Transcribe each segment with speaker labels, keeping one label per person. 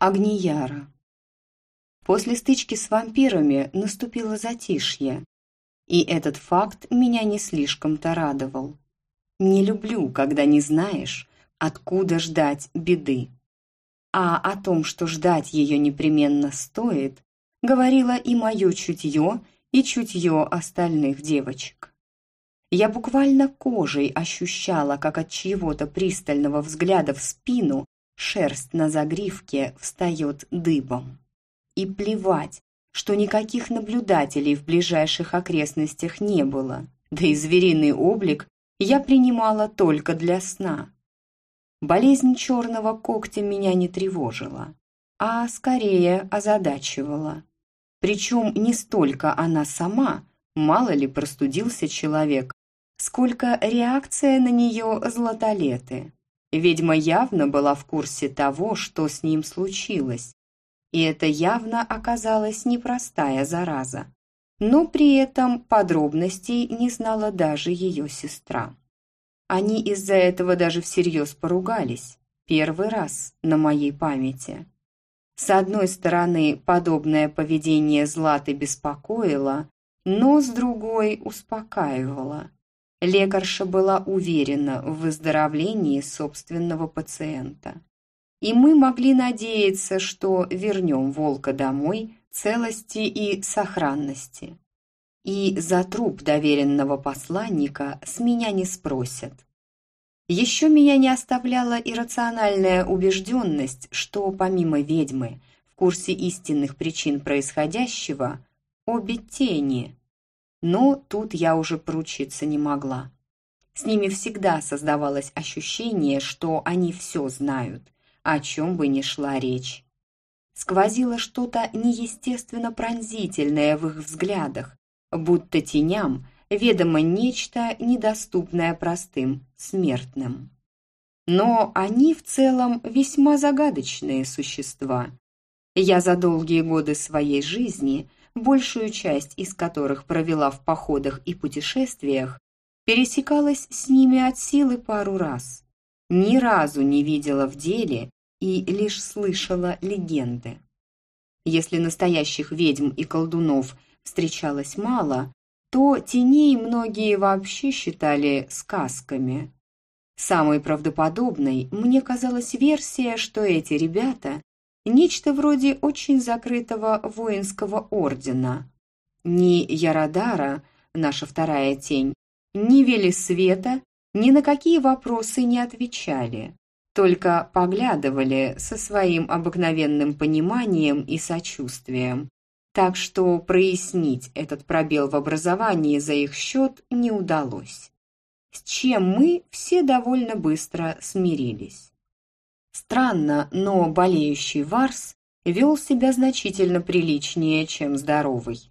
Speaker 1: Агнияра. После стычки с вампирами наступило затишье, и этот факт меня не слишком-то радовал. Не люблю, когда не знаешь, откуда ждать беды. А о том, что ждать ее непременно стоит, говорило и мое чутье, и чутье остальных девочек. Я буквально кожей ощущала, как от чьего-то пристального взгляда в спину шерсть на загривке встает дыбом. И плевать, что никаких наблюдателей в ближайших окрестностях не было, да и звериный облик я принимала только для сна. Болезнь черного когтя меня не тревожила, а скорее озадачивала. Причем не столько она сама, мало ли простудился человек, сколько реакция на нее златолеты. Ведьма явно была в курсе того, что с ним случилось, и это явно оказалась непростая зараза. Но при этом подробностей не знала даже ее сестра. Они из-за этого даже всерьез поругались. Первый раз на моей памяти. С одной стороны, подобное поведение Златы беспокоило, но с другой успокаивало. Лекарша была уверена в выздоровлении собственного пациента. И мы могли надеяться, что вернем волка домой целости и сохранности. И за труп доверенного посланника с меня не спросят. Еще меня не оставляла иррациональная убежденность, что помимо ведьмы в курсе истинных причин происходящего обе тени – но тут я уже поручиться не могла. С ними всегда создавалось ощущение, что они все знают, о чем бы ни шла речь. Сквозило что-то неестественно пронзительное в их взглядах, будто теням ведомо нечто, недоступное простым смертным. Но они в целом весьма загадочные существа. Я за долгие годы своей жизни – большую часть из которых провела в походах и путешествиях, пересекалась с ними от силы пару раз. Ни разу не видела в деле и лишь слышала легенды. Если настоящих ведьм и колдунов встречалось мало, то теней многие вообще считали сказками. Самой правдоподобной мне казалась версия, что эти ребята нечто вроде очень закрытого воинского ордена. Ни Ярадара, наша вторая тень, ни Велисвета ни на какие вопросы не отвечали, только поглядывали со своим обыкновенным пониманием и сочувствием. Так что прояснить этот пробел в образовании за их счет не удалось. С чем мы все довольно быстро смирились. Странно, но болеющий Варс вел себя значительно приличнее, чем здоровый.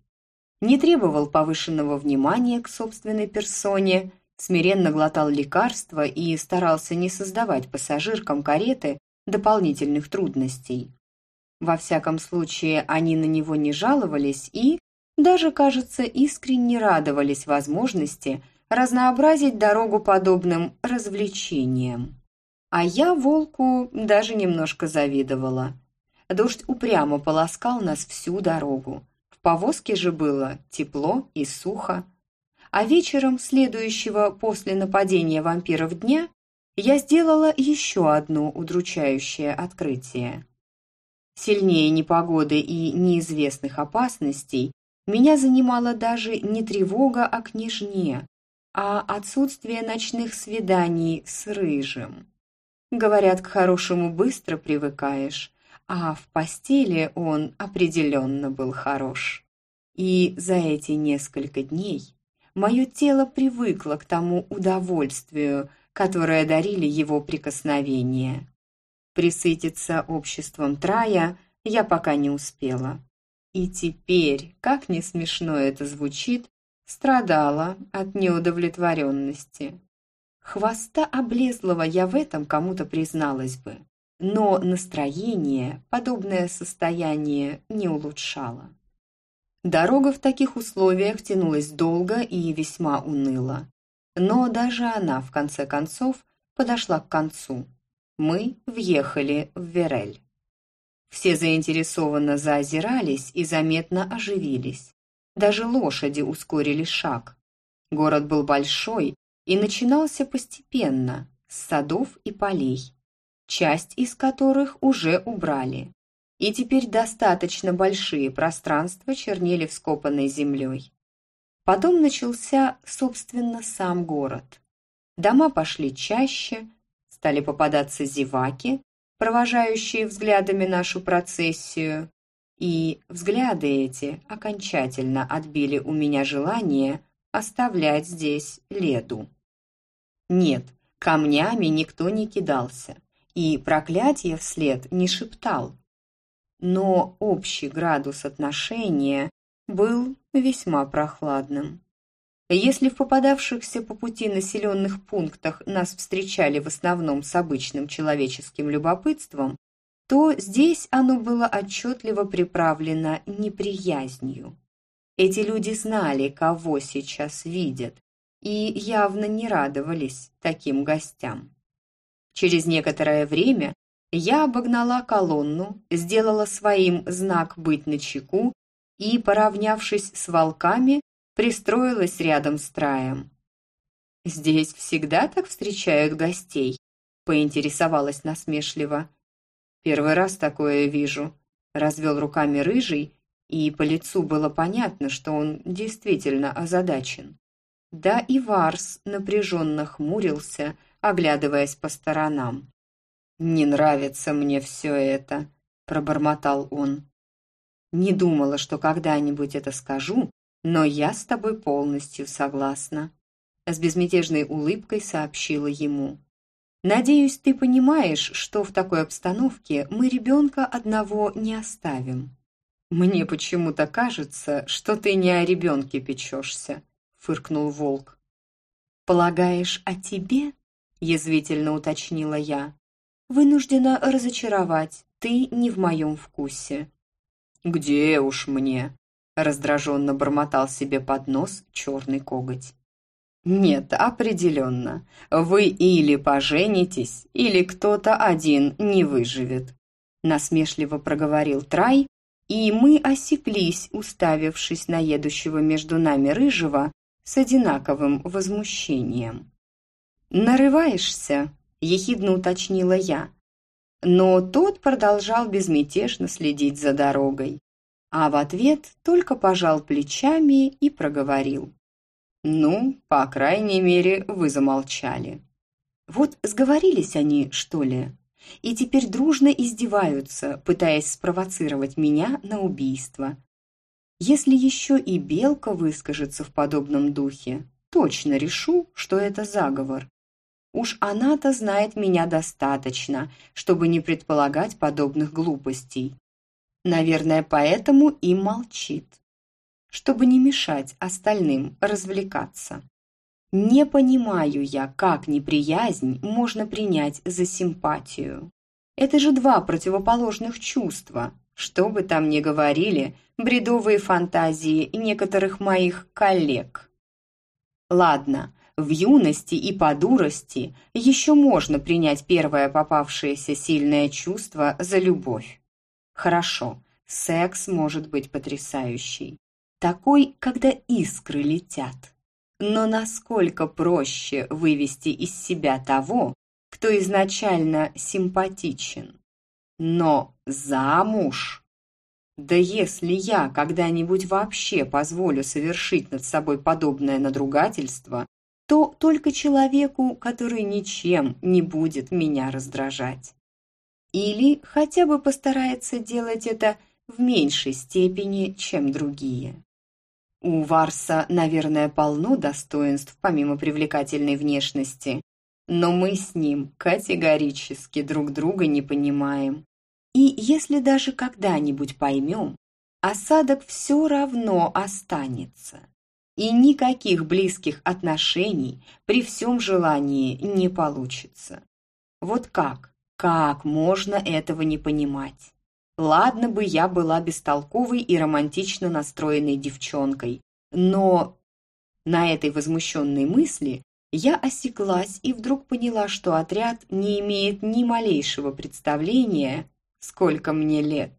Speaker 1: Не требовал повышенного внимания к собственной персоне, смиренно глотал лекарства и старался не создавать пассажиркам кареты дополнительных трудностей. Во всяком случае, они на него не жаловались и, даже, кажется, искренне радовались возможности разнообразить дорогу подобным развлечениям. А я волку даже немножко завидовала. Дождь упрямо полоскал нас всю дорогу. В повозке же было тепло и сухо. А вечером следующего после нападения вампиров дня я сделала еще одно удручающее открытие. Сильнее непогоды и неизвестных опасностей меня занимала даже не тревога о княжне, а отсутствие ночных свиданий с рыжим. Говорят, к хорошему быстро привыкаешь, а в постели он определенно был хорош. И за эти несколько дней мое тело привыкло к тому удовольствию, которое дарили его прикосновения. Присытиться обществом Трая я пока не успела. И теперь, как не смешно это звучит, страдала от неудовлетворенности. Хвоста облезлого я в этом кому-то призналась бы. Но настроение подобное состояние не улучшало. Дорога в таких условиях тянулась долго и весьма уныло. Но даже она, в конце концов, подошла к концу. Мы въехали в Верель. Все заинтересованно заозирались и заметно оживились. Даже лошади ускорили шаг. Город был большой и начинался постепенно, с садов и полей, часть из которых уже убрали. И теперь достаточно большие пространства чернели вскопанной землей. Потом начался, собственно, сам город. Дома пошли чаще, стали попадаться зеваки, провожающие взглядами нашу процессию, и взгляды эти окончательно отбили у меня желание оставлять здесь леду. Нет, камнями никто не кидался, и проклятие вслед не шептал. Но общий градус отношения был весьма прохладным. Если в попадавшихся по пути населенных пунктах нас встречали в основном с обычным человеческим любопытством, то здесь оно было отчетливо приправлено неприязнью. Эти люди знали, кого сейчас видят, и явно не радовались таким гостям. Через некоторое время я обогнала колонну, сделала своим знак «быть начеку» и, поравнявшись с волками, пристроилась рядом с Траем. «Здесь всегда так встречают гостей?» – поинтересовалась насмешливо. «Первый раз такое вижу», – развел руками рыжий, и по лицу было понятно, что он действительно озадачен. Да и Варс напряженно хмурился, оглядываясь по сторонам. «Не нравится мне все это», – пробормотал он. «Не думала, что когда-нибудь это скажу, но я с тобой полностью согласна», с безмятежной улыбкой сообщила ему. «Надеюсь, ты понимаешь, что в такой обстановке мы ребенка одного не оставим». «Мне почему-то кажется, что ты не о ребенке печешься», — фыркнул волк. «Полагаешь, о тебе?» — язвительно уточнила я. «Вынуждена разочаровать, ты не в моем вкусе». «Где уж мне?» раздраженно бормотал себе под нос черный коготь. «Нет, определенно. Вы или поженитесь, или кто-то один не выживет», насмешливо проговорил Трай, и мы осеклись, уставившись на едущего между нами рыжего с одинаковым возмущением. «Нарываешься?» – ехидно уточнила я. Но тот продолжал безмятежно следить за дорогой а в ответ только пожал плечами и проговорил. «Ну, по крайней мере, вы замолчали». Вот сговорились они, что ли, и теперь дружно издеваются, пытаясь спровоцировать меня на убийство. Если еще и Белка выскажется в подобном духе, точно решу, что это заговор. Уж она-то знает меня достаточно, чтобы не предполагать подобных глупостей. Наверное, поэтому и молчит, чтобы не мешать остальным развлекаться. Не понимаю я, как неприязнь можно принять за симпатию. Это же два противоположных чувства. Что бы там ни говорили, бредовые фантазии некоторых моих коллег. Ладно, в юности и по дурости еще можно принять первое попавшееся сильное чувство за любовь. Хорошо, секс может быть потрясающий. Такой, когда искры летят. Но насколько проще вывести из себя того, кто изначально симпатичен. Но замуж... Да если я когда-нибудь вообще позволю совершить над собой подобное надругательство, то только человеку, который ничем не будет меня раздражать. Или хотя бы постарается делать это в меньшей степени, чем другие. У Варса, наверное, полно достоинств помимо привлекательной внешности, но мы с ним категорически друг друга не понимаем. И если даже когда-нибудь поймем, осадок все равно останется. И никаких близких отношений при всем желании не получится. Вот как? Как можно этого не понимать? Ладно бы я была бестолковой и романтично настроенной девчонкой, но на этой возмущенной мысли я осеклась и вдруг поняла, что отряд не имеет ни малейшего представления, сколько мне лет.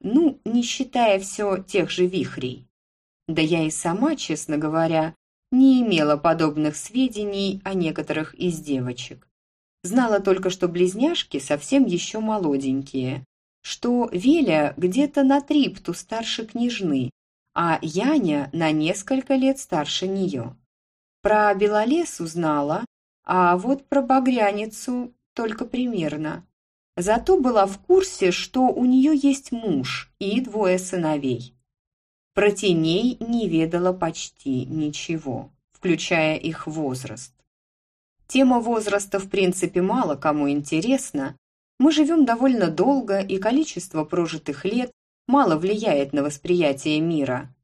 Speaker 1: Ну, не считая все тех же вихрей. Да я и сама, честно говоря, не имела подобных сведений о некоторых из девочек. Знала только, что близняшки совсем еще молоденькие, что Веля где-то на трипту старше княжны, а Яня на несколько лет старше нее. Про Белолес узнала, а вот про Багряницу только примерно. Зато была в курсе, что у нее есть муж и двое сыновей. Про теней не ведала почти ничего, включая их возраст. Тема возраста в принципе мало кому интересна. Мы живем довольно долго, и количество прожитых лет мало влияет на восприятие мира.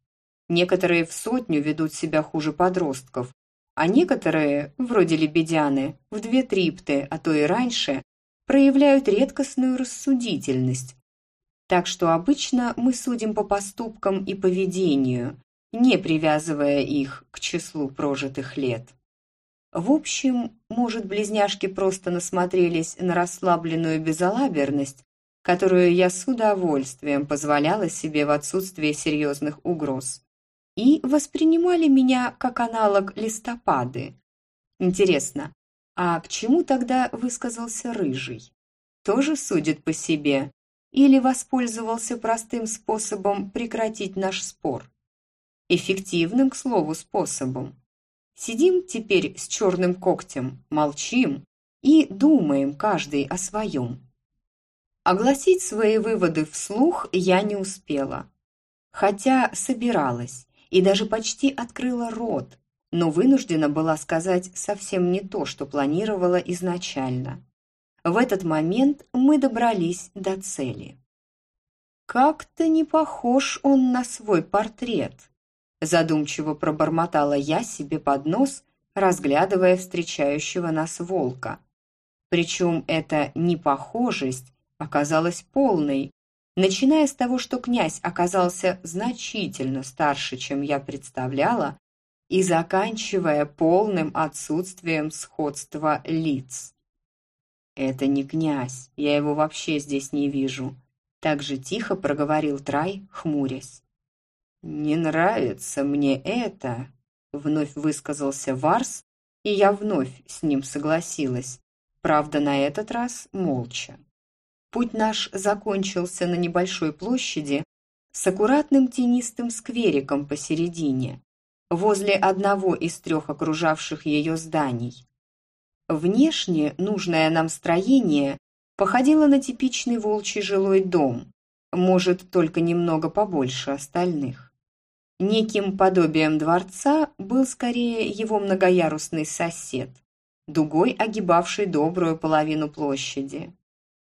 Speaker 1: Некоторые в сотню ведут себя хуже подростков, а некоторые, вроде лебедяны, в две трипты, а то и раньше, проявляют редкостную рассудительность. Так что обычно мы судим по поступкам и поведению, не привязывая их к числу прожитых лет. В общем, может, близняшки просто насмотрелись на расслабленную безалаберность, которую я с удовольствием позволяла себе в отсутствие серьезных угроз и воспринимали меня как аналог листопады. Интересно, а к чему тогда высказался Рыжий? Тоже судит по себе или воспользовался простым способом прекратить наш спор? Эффективным, к слову, способом. Сидим теперь с черным когтем, молчим и думаем каждый о своем. Огласить свои выводы вслух я не успела, хотя собиралась и даже почти открыла рот, но вынуждена была сказать совсем не то, что планировала изначально. В этот момент мы добрались до цели. «Как-то не похож он на свой портрет», задумчиво пробормотала я себе под нос, разглядывая встречающего нас волка. Причем эта непохожесть оказалась полной, начиная с того, что князь оказался значительно старше, чем я представляла, и заканчивая полным отсутствием сходства лиц. «Это не князь, я его вообще здесь не вижу», — так же тихо проговорил Трай, хмурясь. «Не нравится мне это», — вновь высказался Варс, и я вновь с ним согласилась, правда, на этот раз молча. Путь наш закончился на небольшой площади с аккуратным тенистым сквериком посередине, возле одного из трех окружавших ее зданий. Внешне нужное нам строение походило на типичный волчий жилой дом, может, только немного побольше остальных. Неким подобием дворца был скорее его многоярусный сосед, дугой огибавший добрую половину площади.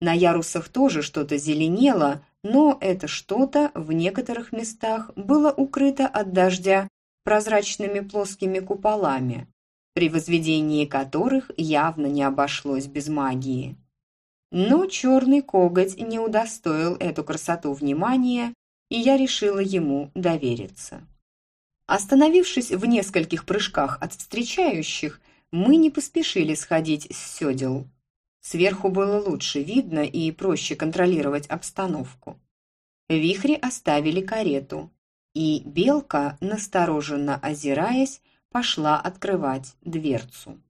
Speaker 1: На ярусах тоже что-то зеленело, но это что-то в некоторых местах было укрыто от дождя прозрачными плоскими куполами, при возведении которых явно не обошлось без магии. Но черный коготь не удостоил эту красоту внимания, и я решила ему довериться. Остановившись в нескольких прыжках от встречающих, мы не поспешили сходить с седел. Сверху было лучше видно и проще контролировать обстановку. Вихри оставили карету, и Белка, настороженно озираясь, пошла открывать дверцу.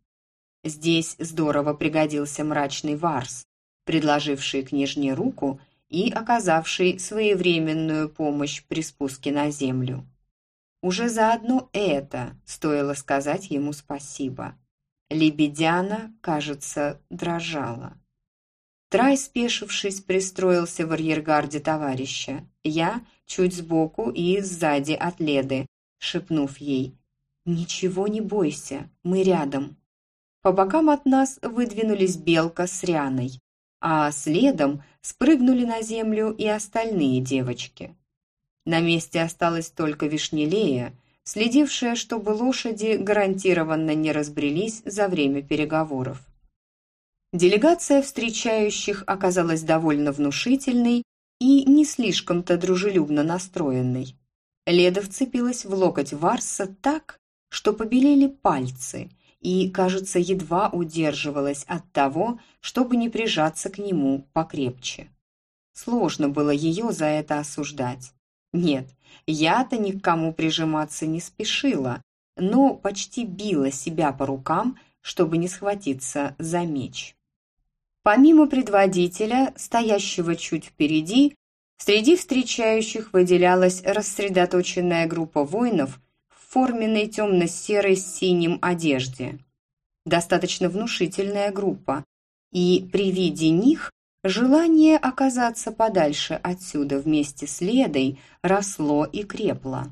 Speaker 1: Здесь здорово пригодился мрачный Варс, предложивший княжне руку и оказавший своевременную помощь при спуске на землю. Уже заодно это стоило сказать ему спасибо. Лебедяна, кажется, дрожала. Трай, спешившись, пристроился в арьергарде товарища. Я чуть сбоку и сзади от Леды, шепнув ей «Ничего не бойся, мы рядом». По бокам от нас выдвинулись Белка с Ряной, а следом спрыгнули на землю и остальные девочки. На месте осталась только Вишнелея, следившая, чтобы лошади гарантированно не разбрелись за время переговоров. Делегация встречающих оказалась довольно внушительной и не слишком-то дружелюбно настроенной. Леда вцепилась в локоть Варса так, что побелели пальцы, и, кажется, едва удерживалась от того, чтобы не прижаться к нему покрепче. Сложно было ее за это осуждать. Нет, я-то ни к кому прижиматься не спешила, но почти била себя по рукам, чтобы не схватиться за меч. Помимо предводителя, стоящего чуть впереди, среди встречающих выделялась рассредоточенная группа воинов в форменной темно-серой с синим одежде. Достаточно внушительная группа, и при виде них желание оказаться подальше отсюда вместе с Ледой росло и крепло.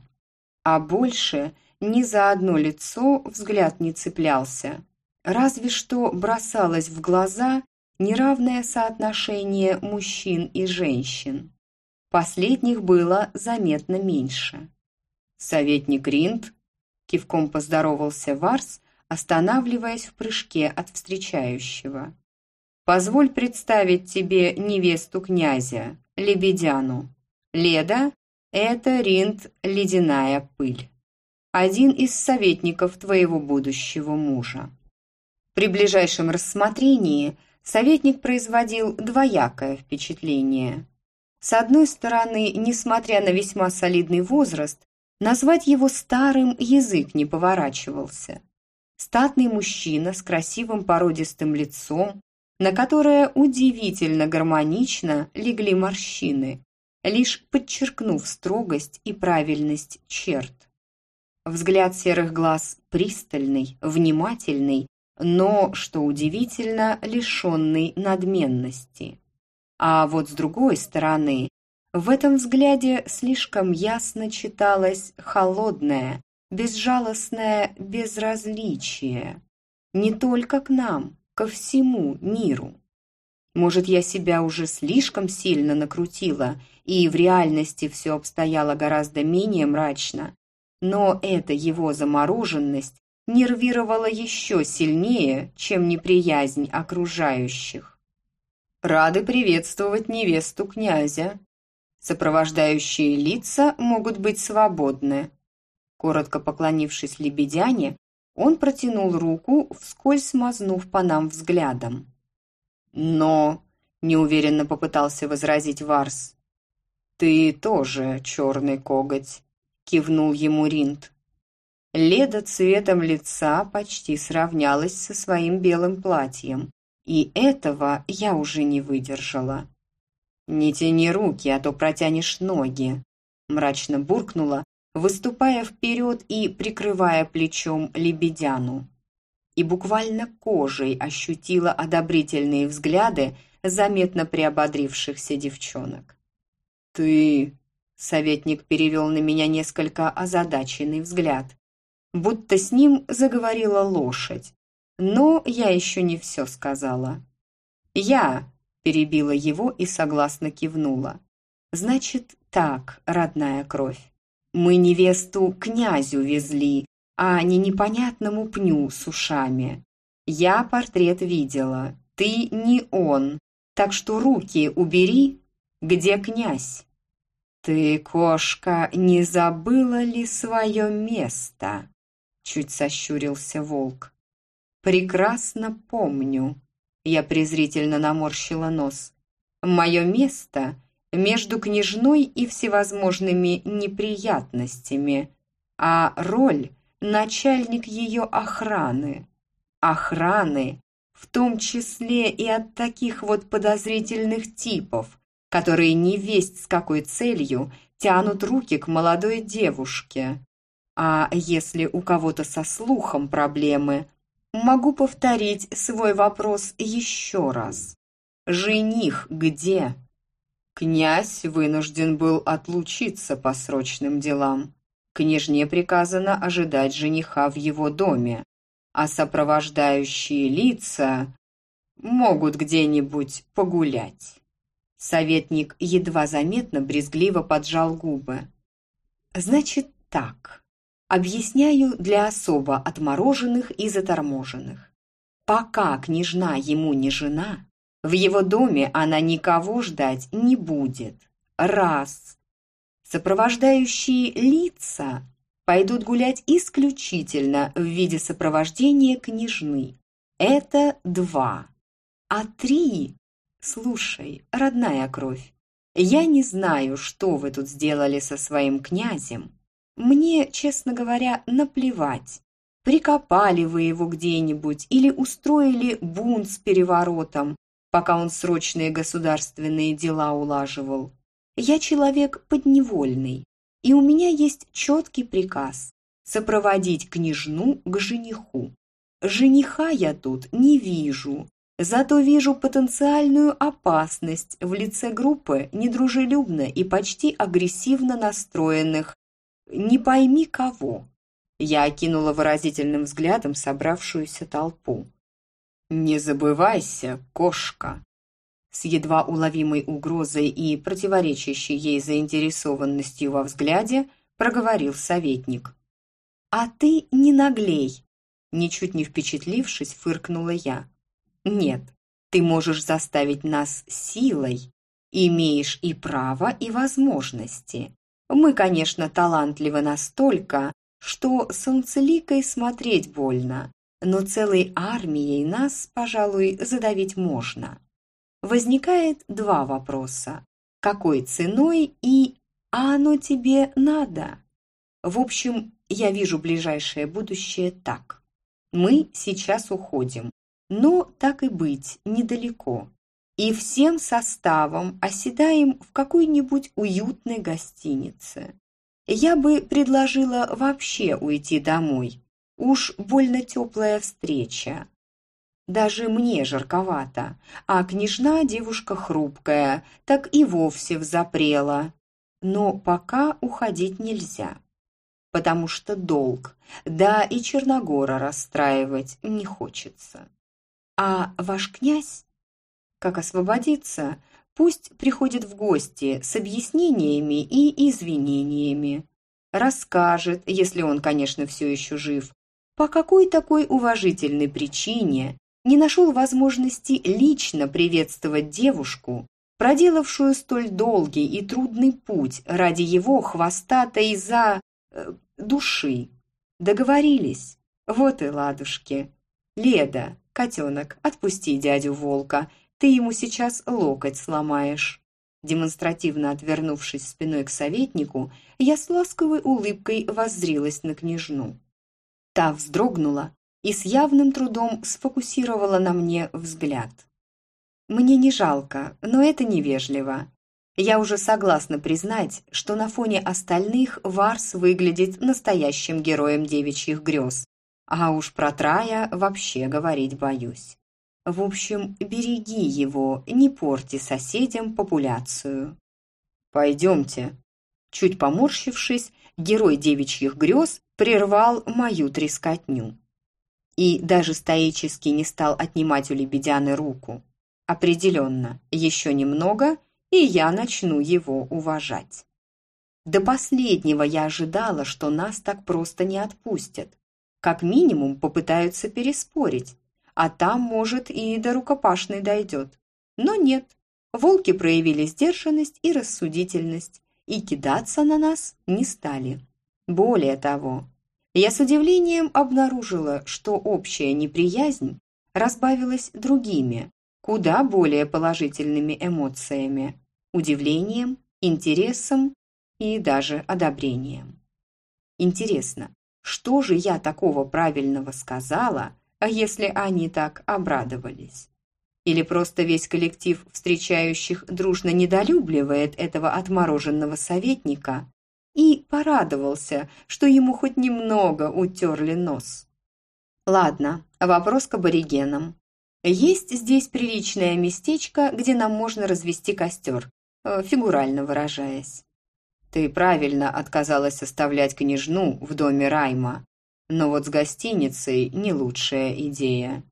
Speaker 1: А больше ни за одно лицо взгляд не цеплялся. Разве что бросалось в глаза неравное соотношение мужчин и женщин. Последних было заметно меньше. Советник Ринд кивком поздоровался Варс, останавливаясь в прыжке от встречающего. «Позволь представить тебе невесту князя, Лебедяну. Леда – это Ринд Ледяная Пыль, один из советников твоего будущего мужа». При ближайшем рассмотрении советник производил двоякое впечатление. С одной стороны, несмотря на весьма солидный возраст, назвать его старым язык не поворачивался. Статный мужчина с красивым породистым лицом, на которое удивительно гармонично легли морщины, лишь подчеркнув строгость и правильность черт. Взгляд серых глаз пристальный, внимательный, но, что удивительно, лишенный надменности. А вот с другой стороны, в этом взгляде слишком ясно читалось холодное, безжалостное безразличие. Не только к нам, ко всему миру. Может, я себя уже слишком сильно накрутила, и в реальности все обстояло гораздо менее мрачно, но эта его замороженность нервировала еще сильнее, чем неприязнь окружающих. «Рады приветствовать невесту князя. Сопровождающие лица могут быть свободны». Коротко поклонившись лебедяне, он протянул руку, вскользь смазнув по нам взглядом. «Но...» — неуверенно попытался возразить Варс. «Ты тоже черный коготь», — кивнул ему Ринд. Леда цветом лица почти сравнялась со своим белым платьем, и этого я уже не выдержала. «Не тяни руки, а то протянешь ноги», – мрачно буркнула, выступая вперед и прикрывая плечом лебедяну. И буквально кожей ощутила одобрительные взгляды заметно приободрившихся девчонок. «Ты...» — советник перевел на меня несколько озадаченный взгляд будто с ним заговорила лошадь. Но я еще не все сказала. «Я», – перебила его и согласно кивнула. «Значит так, родная кровь. Мы невесту князю везли, а не непонятному пню с ушами. Я портрет видела, ты не он, так что руки убери, где князь?» «Ты, кошка, не забыла ли свое место?» Чуть сощурился волк. «Прекрасно помню». Я презрительно наморщила нос. «Мое место между княжной и всевозможными неприятностями, а роль – начальник ее охраны. Охраны, в том числе и от таких вот подозрительных типов, которые не весть с какой целью тянут руки к молодой девушке. А если у кого-то со слухом проблемы, могу повторить свой вопрос еще раз. Жених где? Князь вынужден был отлучиться по срочным делам. Княжне приказано ожидать жениха в его доме, а сопровождающие лица могут где-нибудь погулять. Советник едва заметно брезгливо поджал губы. «Значит так, Объясняю для особо отмороженных и заторможенных. Пока княжна ему не жена, в его доме она никого ждать не будет. Раз. Сопровождающие лица пойдут гулять исключительно в виде сопровождения княжны. Это два. А три... Слушай, родная кровь, Я не знаю, что вы тут сделали со своим князем. Мне, честно говоря, наплевать. Прикопали вы его где-нибудь или устроили бунт с переворотом, пока он срочные государственные дела улаживал. Я человек подневольный, и у меня есть четкий приказ – сопроводить княжну к жениху. Жениха я тут не вижу, зато вижу потенциальную опасность в лице группы недружелюбно и почти агрессивно настроенных «не пойми кого». Я окинула выразительным взглядом собравшуюся толпу. «Не забывайся, кошка!» С едва уловимой угрозой и противоречащей ей заинтересованностью во взгляде проговорил советник. «А ты не наглей!» Ничуть не впечатлившись, фыркнула я. «Нет, ты можешь заставить нас силой, имеешь и право, и возможности. Мы, конечно, талантливы настолько, что солнцеликой смотреть больно, но целой армией нас, пожалуй, задавить можно. Возникает два вопроса. Какой ценой и «а оно тебе надо?» В общем, я вижу ближайшее будущее так. Мы сейчас уходим, но, так и быть, недалеко. И всем составом оседаем в какой-нибудь уютной гостинице. Я бы предложила вообще уйти домой, Уж больно теплая встреча. Даже мне жарковато, а княжна девушка хрупкая, так и вовсе взапрела. Но пока уходить нельзя, потому что долг, да и Черногора расстраивать не хочется. А ваш князь, как освободиться, пусть приходит в гости с объяснениями и извинениями. Расскажет, если он, конечно, все еще жив, по какой такой уважительной причине не нашел возможности лично приветствовать девушку, проделавшую столь долгий и трудный путь ради его хвостатой за... Э, души. Договорились? Вот и ладушки. Леда, котенок, отпусти дядю волка, ты ему сейчас локоть сломаешь. Демонстративно отвернувшись спиной к советнику, я с ласковой улыбкой воззрилась на княжну. Та вздрогнула и с явным трудом сфокусировала на мне взгляд. Мне не жалко, но это невежливо. Я уже согласна признать, что на фоне остальных Варс выглядит настоящим героем девичьих грез, а уж про Трая вообще говорить боюсь. В общем, береги его, не порти соседям популяцию. «Пойдемте». Чуть поморщившись, герой девичьих грез прервал мою трескотню. И даже стоически не стал отнимать у Лебедяны руку. Определенно, еще немного, и я начну его уважать. До последнего я ожидала, что нас так просто не отпустят. Как минимум попытаются переспорить, а там, может, и до рукопашной дойдет. Но нет, волки проявили сдержанность и рассудительность, и кидаться на нас не стали. Более того, я с удивлением обнаружила, что общая неприязнь разбавилась другими, куда более положительными эмоциями – удивлением, интересом и даже одобрением. Интересно, что же я такого правильного сказала, а если они так обрадовались? Или просто весь коллектив встречающих дружно недолюбливает этого отмороженного советника и порадовался, что ему хоть немного утерли нос. Ладно, вопрос к аборигенам. Есть здесь приличное местечко, где нам можно развести костер, э, фигурально выражаясь. Ты правильно отказалась оставлять княжну в доме Райма, но вот с гостиницей не лучшая идея.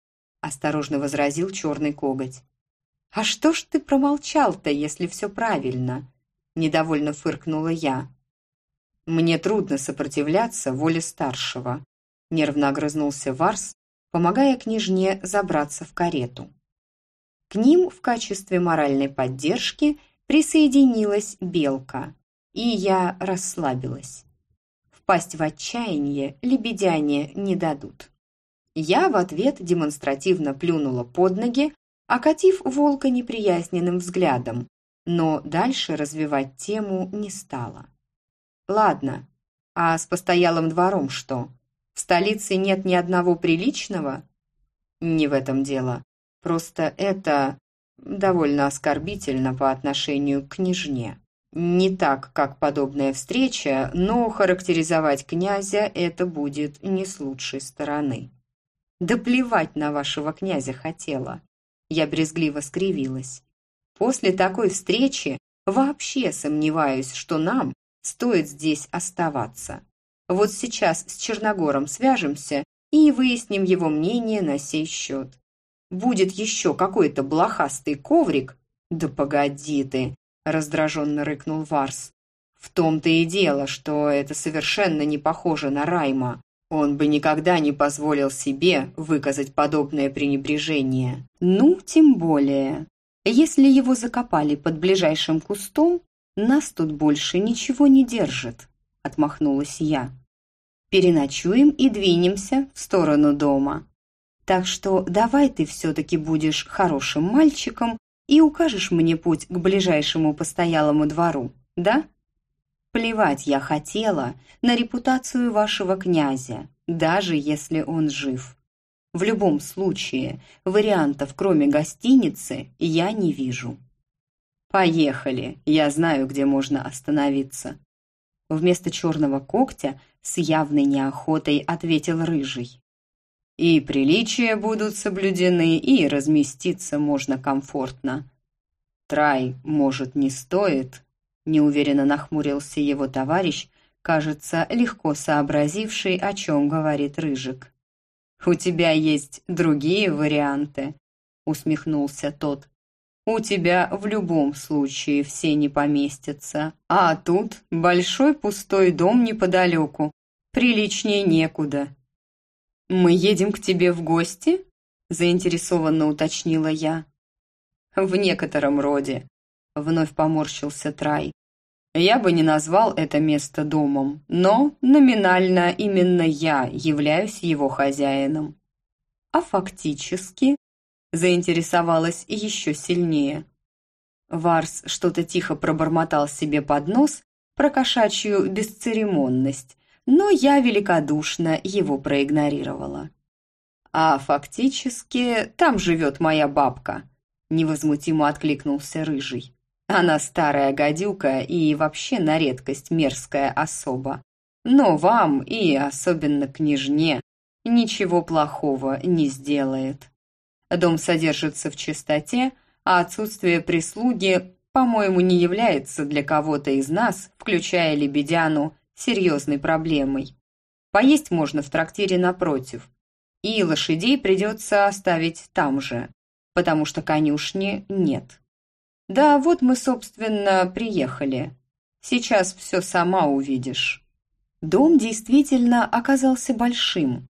Speaker 1: Осторожно возразил черный коготь. «А что ж ты промолчал-то, если все правильно?» Недовольно фыркнула я. «Мне трудно сопротивляться воле старшего», – нервно огрызнулся Варс, помогая княжне забраться в карету. К ним в качестве моральной поддержки присоединилась Белка, и я расслабилась. Впасть в отчаяние лебедяне не дадут. Я в ответ демонстративно плюнула под ноги, окатив волка неприязненным взглядом, но дальше развивать тему не стала. Ладно, а с постоялым двором что? В столице нет ни одного приличного? Не в этом дело. Просто это довольно оскорбительно по отношению к княжне. Не так, как подобная встреча, но характеризовать князя это будет не с лучшей стороны. Да плевать на вашего князя хотела. Я брезгливо скривилась. После такой встречи вообще сомневаюсь, что нам стоит здесь оставаться. Вот сейчас с Черногором свяжемся и выясним его мнение на сей счет. Будет еще какой-то блохастый коврик? Да погоди ты, раздраженно рыкнул Варс. В том-то и дело, что это совершенно не похоже на Райма. Он бы никогда не позволил себе выказать подобное пренебрежение. Ну, тем более. Если его закопали под ближайшим кустом, нас тут больше ничего не держит, отмахнулась я. Переночуем и двинемся в сторону дома. Так что давай ты все-таки будешь хорошим мальчиком и укажешь мне путь к ближайшему постоялому двору, да? Плевать я хотела на репутацию вашего князя, даже если он жив. В любом случае, вариантов кроме гостиницы я не вижу. Поехали, я знаю, где можно остановиться. Вместо черного когтя с явной неохотой ответил рыжий. И приличия будут соблюдены, и разместиться можно комфортно. Трай, может, не стоит? Неуверенно нахмурился его товарищ, кажется, легко сообразивший, о чем говорит Рыжик. «У тебя есть другие варианты», — усмехнулся тот. «У тебя в любом случае все не поместятся, а тут большой пустой дом неподалеку, приличнее некуда». «Мы едем к тебе в гости?» – заинтересованно уточнила я. «В некотором роде», – вновь поморщился Трай. «Я бы не назвал это место домом, но номинально именно я являюсь его хозяином». «А фактически?» – заинтересовалась еще сильнее. Варс что-то тихо пробормотал себе под нос про кошачью бесцеремонность, но я великодушно его проигнорировала. «А фактически там живет моя бабка», – невозмутимо откликнулся Рыжий. «Она старая гадюка и вообще на редкость мерзкая особа. Но вам, и особенно княжне, ничего плохого не сделает. Дом содержится в чистоте, а отсутствие прислуги, по-моему, не является для кого-то из нас, включая Лебедяну, серьезной проблемой. Поесть можно в трактире напротив. И лошадей придется оставить там же, потому что конюшни нет. Да, вот мы, собственно, приехали. Сейчас все сама увидишь. Дом действительно оказался большим,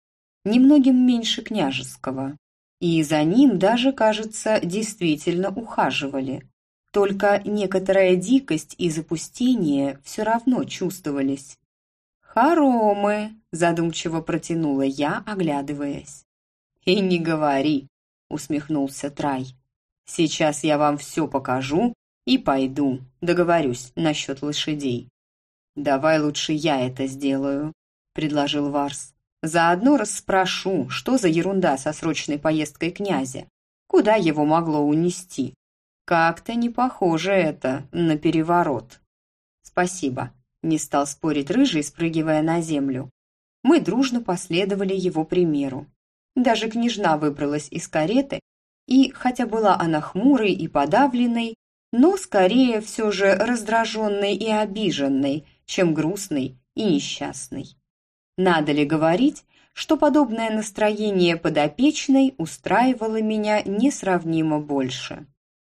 Speaker 1: немногим меньше княжеского. И за ним даже, кажется, действительно ухаживали. Только некоторая дикость и запустение все равно чувствовались. «Хоромы!» – задумчиво протянула я, оглядываясь. «И не говори!» – усмехнулся Трай. «Сейчас я вам все покажу и пойду, договорюсь насчет лошадей». «Давай лучше я это сделаю», – предложил Варс. «Заодно расспрошу, что за ерунда со срочной поездкой князя, куда его могло унести, как-то не похоже это на переворот. Спасибо. Не стал спорить рыжий, спрыгивая на землю. Мы дружно последовали его примеру. Даже княжна выбралась из кареты, и, хотя была она хмурой и подавленной, но скорее все же раздраженной и обиженной, чем грустной и несчастной. Надо ли говорить, что подобное настроение подопечной устраивало меня несравнимо больше.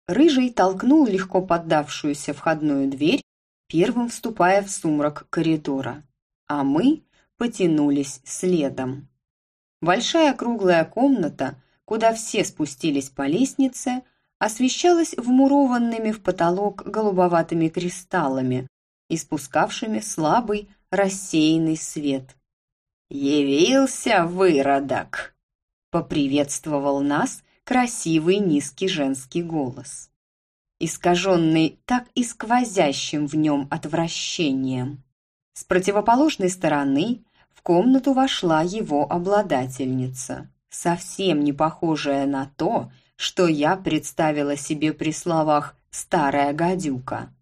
Speaker 1: Рыжий толкнул легко поддавшуюся входную дверь, первым вступая в сумрак коридора, а мы потянулись следом. Большая круглая комната, куда все спустились по лестнице, освещалась вмурованными в потолок голубоватыми кристаллами, испускавшими слабый рассеянный свет. «Явился выродок!» — поприветствовал нас красивый низкий женский голос. искаженный так и сквозящим в нем отвращением. С противоположной стороны в комнату вошла его обладательница, совсем не похожая на то, что я представила себе при словах «старая гадюка».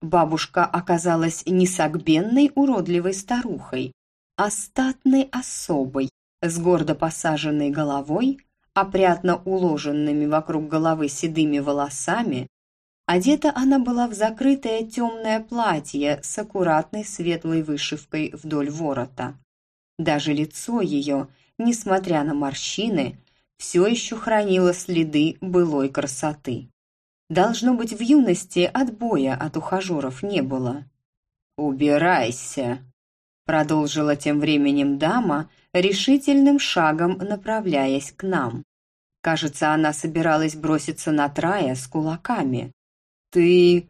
Speaker 1: Бабушка оказалась не согбенной уродливой старухой, а статной особой с гордо посаженной головой, опрятно уложенными вокруг головы седыми волосами. Одета она была в закрытое темное платье с аккуратной светлой вышивкой вдоль ворота. Даже лицо ее, несмотря на морщины, все еще хранило следы былой красоты. Должно быть, в юности отбоя от ухажеров не было. «Убирайся!» – продолжила тем временем дама, решительным шагом направляясь к нам. Кажется, она собиралась броситься на Трая с кулаками. «Ты...»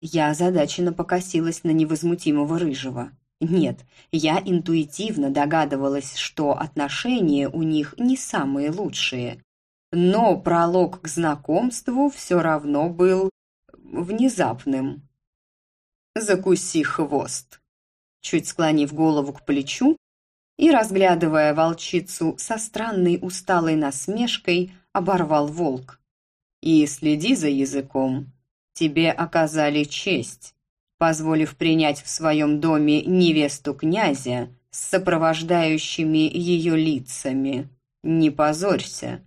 Speaker 1: Я озадаченно покосилась на невозмутимого рыжего. Нет, я интуитивно догадывалась, что отношения у них не самые лучшие но пролог к знакомству все равно был внезапным. «Закуси хвост!» Чуть склонив голову к плечу и, разглядывая волчицу со странной усталой насмешкой, оборвал волк. «И следи за языком. Тебе оказали честь, позволив принять в своем доме невесту князя с сопровождающими ее лицами. Не позорься!»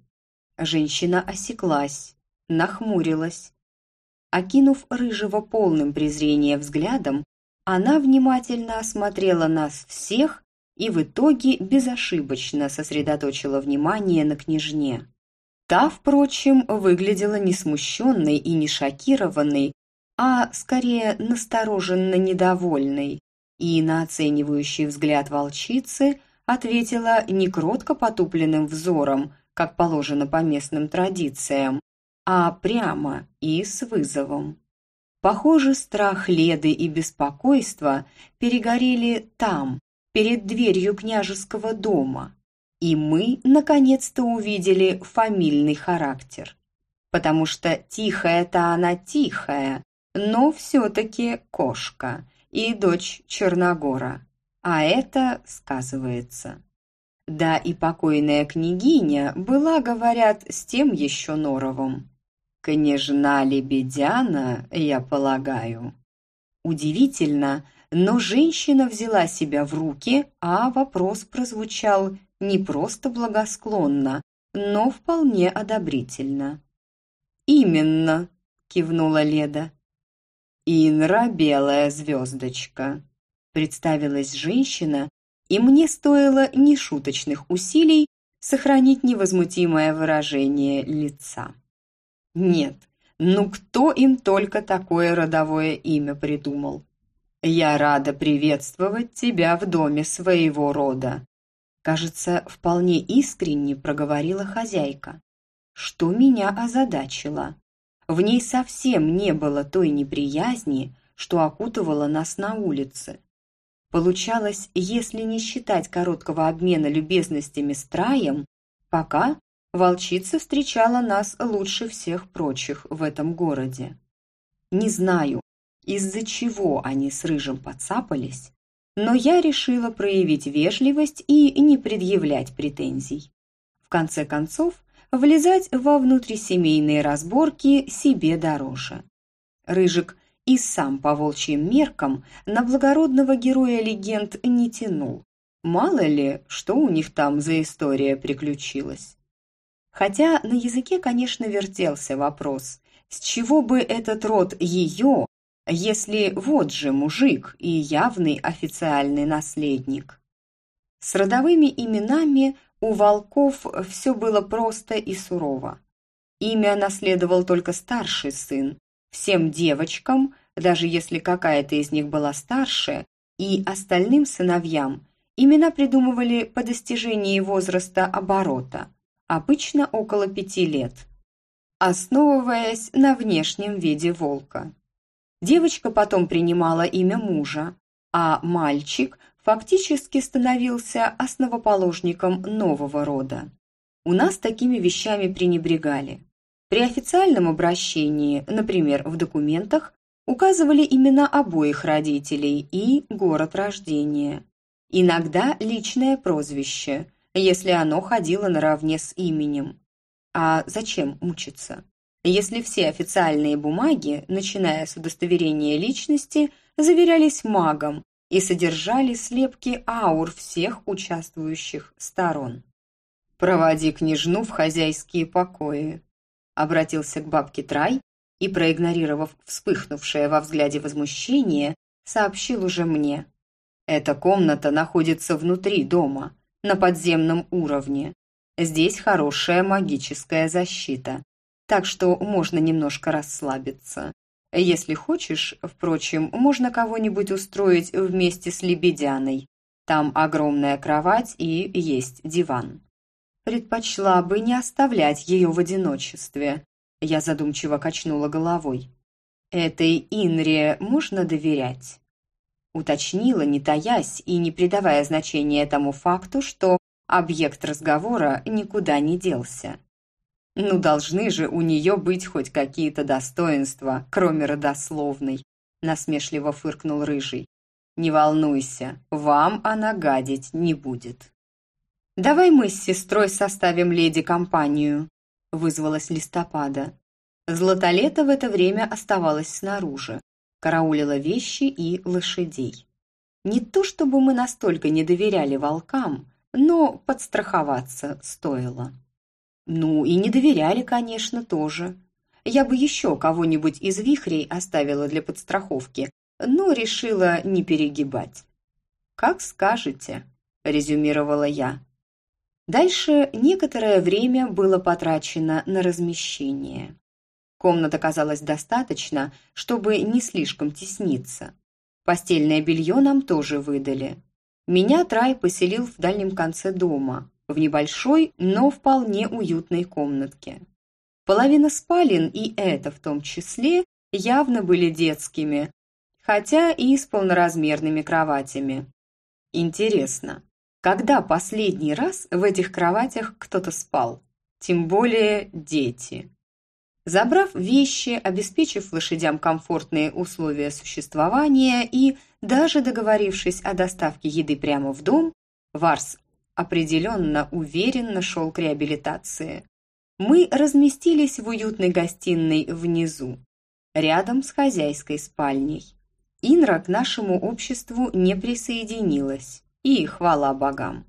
Speaker 1: Женщина осеклась, нахмурилась. Окинув рыжего полным презрения взглядом, она внимательно осмотрела нас всех и в итоге безошибочно сосредоточила внимание на княжне. Та, впрочем, выглядела не смущенной и не шокированной, а скорее настороженно недовольной, и на оценивающий взгляд волчицы ответила не кротко потупленным взором, как положено по местным традициям, а прямо и с вызовом. Похоже, страх Леды и беспокойство перегорели там, перед дверью княжеского дома, и мы наконец-то увидели фамильный характер. Потому что тихая-то она тихая, но все-таки кошка и дочь Черногора, а это сказывается. Да и покойная княгиня была, говорят, с тем еще норовом. Княжна Лебедяна, я полагаю. Удивительно, но женщина взяла себя в руки, а вопрос прозвучал не просто благосклонно, но вполне одобрительно. «Именно», – кивнула Леда. «Инра Белая Звездочка», – представилась женщина, и мне стоило нешуточных усилий сохранить невозмутимое выражение лица. Нет, ну кто им только такое родовое имя придумал? Я рада приветствовать тебя в доме своего рода. Кажется, вполне искренне проговорила хозяйка. Что меня озадачило. В ней совсем не было той неприязни, что окутывала нас на улице. Получалось, если не считать короткого обмена любезностями с Траем, пока волчица встречала нас лучше всех прочих в этом городе. Не знаю, из-за чего они с Рыжим подцапались, но я решила проявить вежливость и не предъявлять претензий. В конце концов, влезать во внутрисемейные разборки себе дороже. Рыжик и сам по волчьим меркам на благородного героя легенд не тянул. Мало ли, что у них там за история приключилась. Хотя на языке, конечно, вертелся вопрос, с чего бы этот род ее, если вот же мужик и явный официальный наследник. С родовыми именами у волков все было просто и сурово. Имя наследовал только старший сын, всем девочкам, даже если какая-то из них была старше, и остальным сыновьям имена придумывали по достижении возраста оборота, обычно около пяти лет, основываясь на внешнем виде волка. Девочка потом принимала имя мужа, а мальчик фактически становился основоположником нового рода. У нас такими вещами пренебрегали. При официальном обращении, например, в документах, указывали имена обоих родителей и город рождения. Иногда личное прозвище, если оно ходило наравне с именем. А зачем мучиться? Если все официальные бумаги, начиная с удостоверения личности, заверялись магом и содержали слепки аур всех участвующих сторон. «Проводи княжну в хозяйские покои», — обратился к бабке Трай и, проигнорировав вспыхнувшее во взгляде возмущение, сообщил уже мне. «Эта комната находится внутри дома, на подземном уровне. Здесь хорошая магическая защита, так что можно немножко расслабиться. Если хочешь, впрочем, можно кого-нибудь устроить вместе с Лебедяной. Там огромная кровать и есть диван. Предпочла бы не оставлять ее в одиночестве. Я задумчиво качнула головой. Этой Инре можно доверять. Уточнила, не таясь и не придавая значения тому факту, что объект разговора никуда не делся. Ну, должны же у нее быть хоть какие-то достоинства, кроме родословной, насмешливо фыркнул Рыжий. Не волнуйся, вам она гадить не будет. «Давай мы с сестрой составим леди компанию», – вызвалась листопада. Златолета в это время оставалась снаружи, караулила вещи и лошадей. Не то чтобы мы настолько не доверяли волкам, но подстраховаться стоило. Ну и не доверяли, конечно, тоже. Я бы еще кого-нибудь из вихрей оставила для подстраховки, но решила не перегибать. «Как скажете», – резюмировала я. Дальше некоторое время было потрачено на размещение. Комнат оказалось достаточно, чтобы не слишком тесниться. Постельное белье нам тоже выдали. Меня Трай поселил в дальнем конце дома, в небольшой, но вполне уютной комнатке. Половина спален, и это в том числе, явно были детскими, хотя и с полноразмерными кроватями. Интересно, когда последний раз в этих кроватях кто-то спал, тем более дети. Забрав вещи, обеспечив лошадям комфортные условия существования и даже договорившись о доставке еды прямо в дом, Варс определенно уверенно шел к реабилитации. Мы разместились в уютной гостиной внизу, рядом с хозяйской спальней. Инра к нашему обществу не присоединилась. И хвала богам.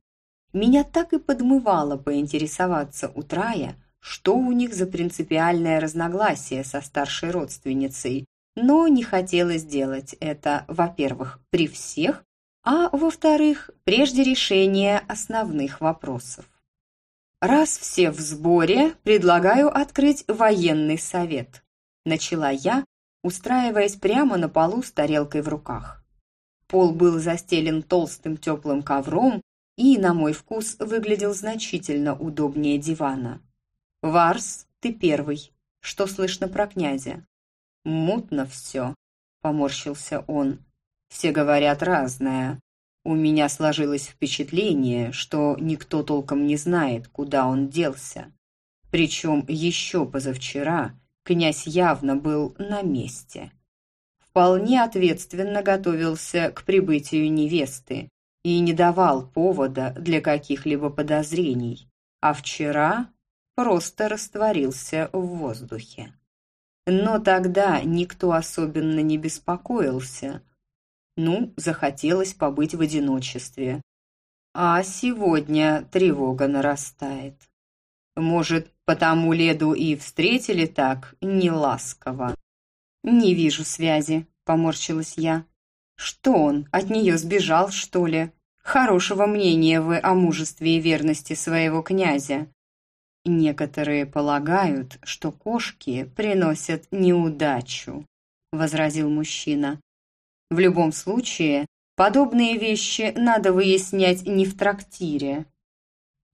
Speaker 1: Меня так и подмывало поинтересоваться у Трая, что у них за принципиальное разногласие со старшей родственницей, но не хотелось делать это, во-первых, при всех, а во-вторых, прежде решения основных вопросов. «Раз все в сборе, предлагаю открыть военный совет», начала я, устраиваясь прямо на полу с тарелкой в руках. Пол был застелен толстым теплым ковром и, на мой вкус, выглядел значительно удобнее дивана. «Варс, ты первый. Что слышно про князя?» «Мутно все», — поморщился он. «Все говорят разное. У меня сложилось впечатление, что никто толком не знает, куда он делся. Причем еще позавчера князь явно был на месте вполне ответственно готовился к прибытию невесты и не давал повода для каких-либо подозрений, а вчера просто растворился в воздухе. Но тогда никто особенно не беспокоился. Ну, захотелось побыть в одиночестве. А сегодня тревога нарастает. Может, потому Леду и встретили так неласково. «Не вижу связи», — поморщилась я. «Что он, от нее сбежал, что ли? Хорошего мнения вы о мужестве и верности своего князя». «Некоторые полагают, что кошки приносят неудачу», — возразил мужчина. «В любом случае, подобные вещи надо выяснять не в трактире.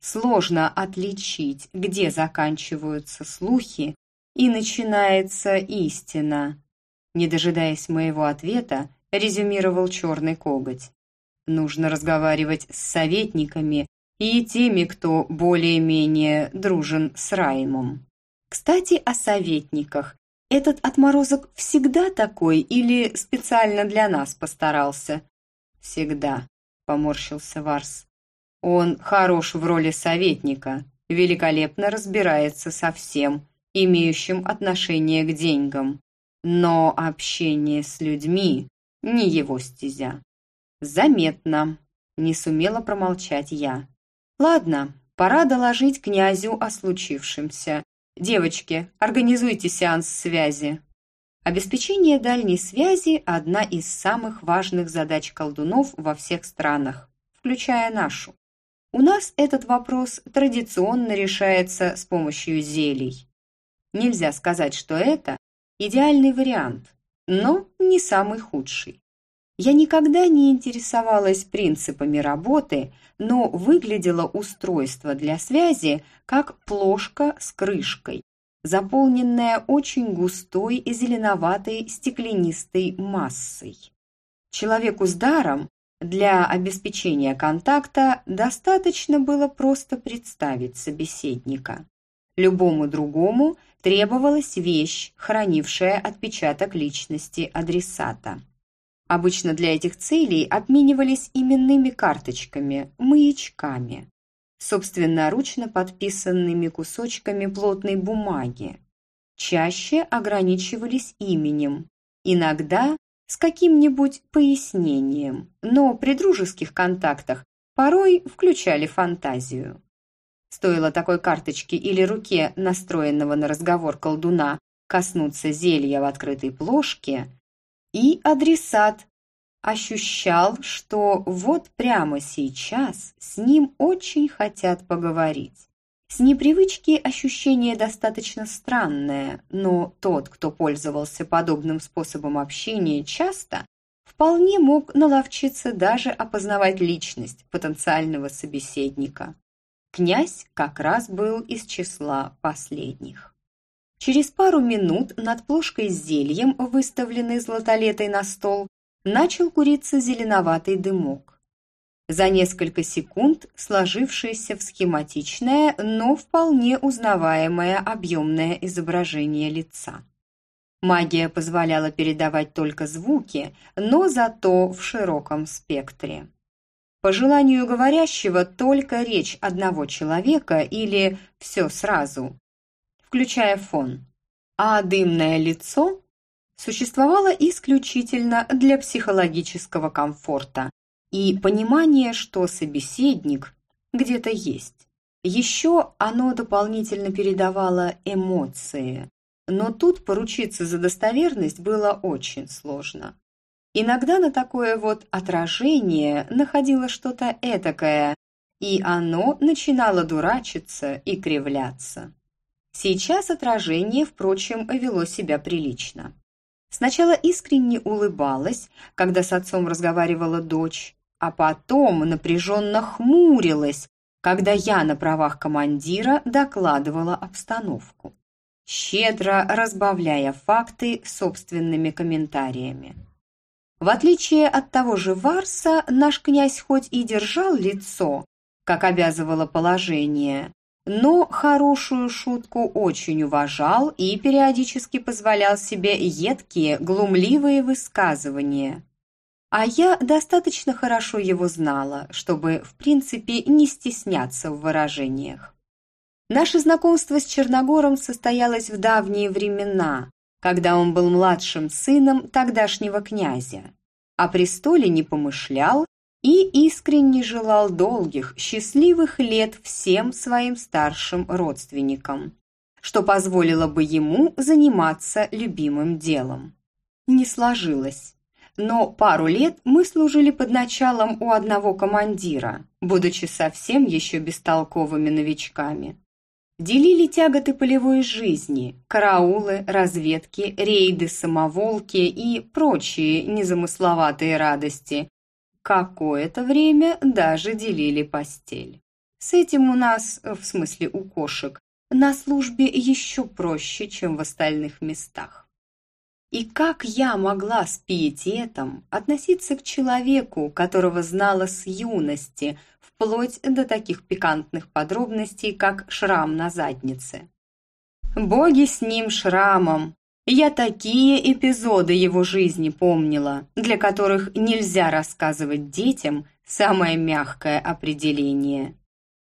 Speaker 1: Сложно отличить, где заканчиваются слухи и начинается истина. Не дожидаясь моего ответа, резюмировал черный коготь. Нужно разговаривать с советниками и теми, кто более-менее дружен с Раймом. Кстати, о советниках. Этот отморозок всегда такой или специально для нас постарался? Всегда, поморщился Варс. Он хорош в роли советника, великолепно разбирается со всем, имеющим отношение к деньгам. Но общение с людьми не его стезя. Заметно, не сумела промолчать я. Ладно, пора доложить князю о случившемся. Девочки, организуйте сеанс связи. Обеспечение дальней связи – одна из самых важных задач колдунов во всех странах, включая нашу. У нас этот вопрос традиционно решается с помощью зелий. Нельзя сказать, что это идеальный вариант, но не самый худший. Я никогда не интересовалась принципами работы, но выглядело устройство для связи как плошка с крышкой, заполненная очень густой и зеленоватой стеклянистой массой. Человеку с даром для обеспечения контакта достаточно было просто представить собеседника. Любому другому требовалась вещь, хранившая отпечаток личности адресата. Обычно для этих целей обменивались именными карточками, маячками, собственноручно подписанными кусочками плотной бумаги. Чаще ограничивались именем, иногда с каким-нибудь пояснением, но при дружеских контактах порой включали фантазию. Стоило такой карточке или руке, настроенного на разговор колдуна, коснуться зелья в открытой плошке, и адресат ощущал, что вот прямо сейчас с ним очень хотят поговорить. С непривычки ощущение достаточно странное, но тот, кто пользовался подобным способом общения часто, вполне мог наловчиться даже опознавать личность потенциального собеседника. Князь как раз был из числа последних. Через пару минут над плошкой с зельем, выставленной златолетой на стол, начал куриться зеленоватый дымок. За несколько секунд сложившееся в схематичное, но вполне узнаваемое объемное изображение лица. Магия позволяла передавать только звуки, но зато в широком спектре. По желанию говорящего только речь одного человека или все сразу, включая фон. А дымное лицо существовало исключительно для психологического комфорта и понимания, что собеседник где-то есть. Еще оно дополнительно передавало эмоции, но тут поручиться за достоверность было очень сложно. Иногда на такое вот отражение находило что-то этакое, и оно начинало дурачиться и кривляться. Сейчас отражение, впрочем, вело себя прилично. Сначала искренне улыбалась, когда с отцом разговаривала дочь, а потом напряженно хмурилась, когда я на правах командира докладывала обстановку, щедро разбавляя факты собственными комментариями. В отличие от того же Варса, наш князь хоть и держал лицо, как обязывало положение, но хорошую шутку очень уважал и периодически позволял себе едкие, глумливые высказывания. А я достаточно хорошо его знала, чтобы, в принципе, не стесняться в выражениях. Наше знакомство с Черногором состоялось в давние времена, когда он был младшим сыном тогдашнего князя. О престоле не помышлял и искренне желал долгих, счастливых лет всем своим старшим родственникам, что позволило бы ему заниматься любимым делом. Не сложилось. Но пару лет мы служили под началом у одного командира, будучи совсем еще бестолковыми новичками. Делили тяготы полевой жизни, караулы, разведки, рейды, самоволки и прочие незамысловатые радости, Какое-то время даже делили постель. С этим у нас, в смысле у кошек, на службе еще проще, чем в остальных местах. И как я могла с пиететом относиться к человеку, которого знала с юности, вплоть до таких пикантных подробностей, как шрам на заднице? Боги с ним шрамом. Я такие эпизоды его жизни помнила, для которых нельзя рассказывать детям самое мягкое определение.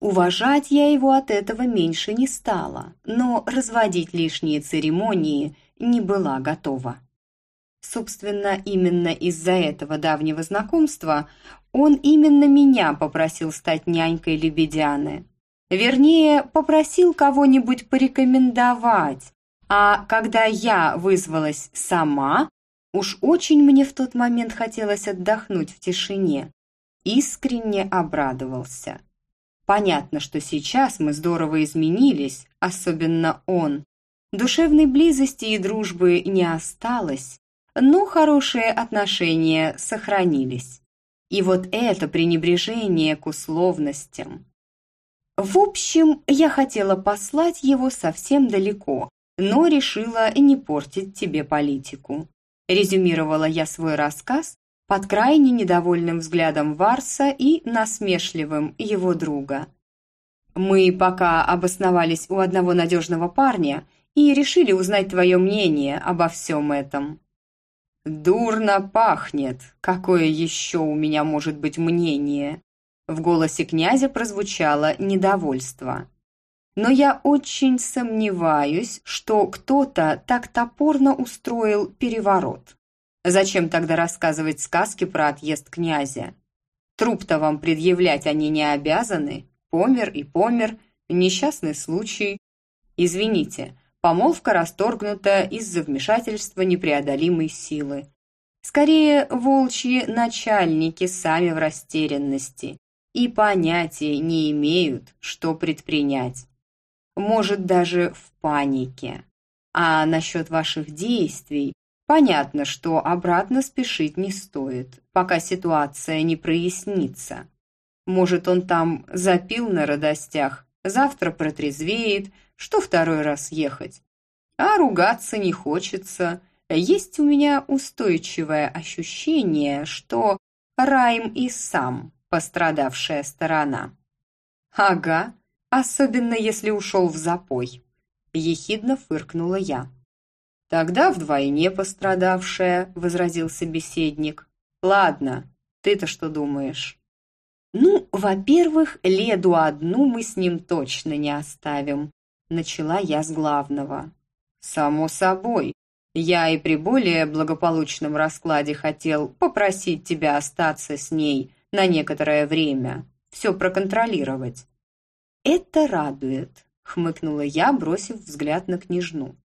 Speaker 1: Уважать я его от этого меньше не стала, но разводить лишние церемонии не была готова. Собственно, именно из-за этого давнего знакомства он именно меня попросил стать нянькой Лебедяны. Вернее, попросил кого-нибудь порекомендовать, а когда я вызвалась сама, уж очень мне в тот момент хотелось отдохнуть в тишине, искренне обрадовался. Понятно, что сейчас мы здорово изменились, особенно он. Душевной близости и дружбы не осталось, но хорошие отношения сохранились. И вот это пренебрежение к условностям. В общем, я хотела послать его совсем далеко, но решила не портить тебе политику. Резюмировала я свой рассказ под крайне недовольным взглядом Варса и насмешливым его друга. Мы пока обосновались у одного надежного парня и решили узнать твое мнение обо всем этом. «Дурно пахнет. Какое еще у меня может быть мнение?» В голосе князя прозвучало недовольство. «Но я очень сомневаюсь, что кто-то так топорно устроил переворот. Зачем тогда рассказывать сказки про отъезд князя? Труп-то вам предъявлять они не обязаны. Помер и помер, несчастный случай. Извините, помолвка расторгнута из-за вмешательства непреодолимой силы. Скорее, волчьи начальники сами в растерянности и понятия не имеют, что предпринять. Может, даже в панике. А насчет ваших действий, понятно, что обратно спешить не стоит, пока ситуация не прояснится. Может, он там запил на радостях, завтра протрезвеет, что второй раз ехать. А ругаться не хочется. Есть у меня устойчивое ощущение, что Райм и сам пострадавшая сторона. Ага, особенно если ушел в запой. Ехидно фыркнула я. «Тогда вдвойне пострадавшая», — возразил собеседник. «Ладно, ты-то что думаешь?» «Ну, во-первых, Леду одну мы с ним точно не оставим», – начала я с главного. «Само собой. Я и при более благополучном раскладе хотел попросить тебя остаться с ней на некоторое время, все проконтролировать». «Это радует», – хмыкнула я, бросив взгляд на княжну.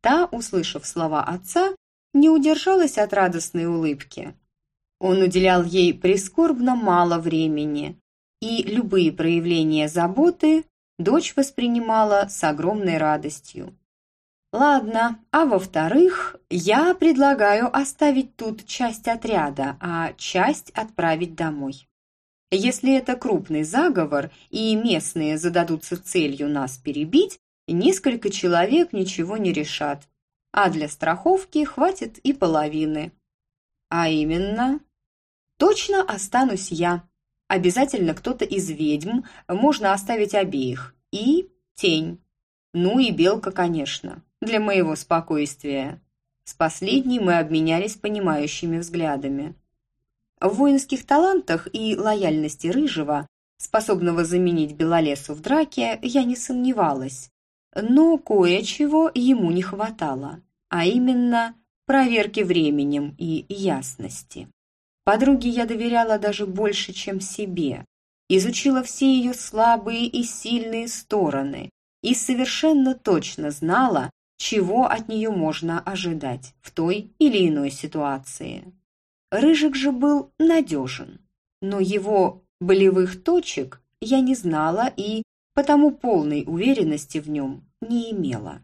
Speaker 1: Та, услышав слова отца, не удержалась от радостной улыбки. Он уделял ей прискорбно мало времени, и любые проявления заботы дочь воспринимала с огромной радостью. Ладно, а во-вторых, я предлагаю оставить тут часть отряда, а часть отправить домой. Если это крупный заговор и местные зададутся целью нас перебить, несколько человек ничего не решат, а для страховки хватит и половины. А именно, точно останусь я. Обязательно кто-то из ведьм, можно оставить обеих. И тень. Ну и белка, конечно, для моего спокойствия. С последней мы обменялись понимающими взглядами. В воинских талантах и лояльности Рыжего, способного заменить Белолесу в драке, я не сомневалась. Но кое-чего ему не хватало, а именно проверки временем и ясности. Подруге я доверяла даже больше, чем себе. Изучила все ее слабые и сильные стороны и совершенно точно знала, чего от нее можно ожидать в той или иной ситуации. Рыжик же был надежен, но его болевых точек я не знала и потому полной уверенности в нем не имела.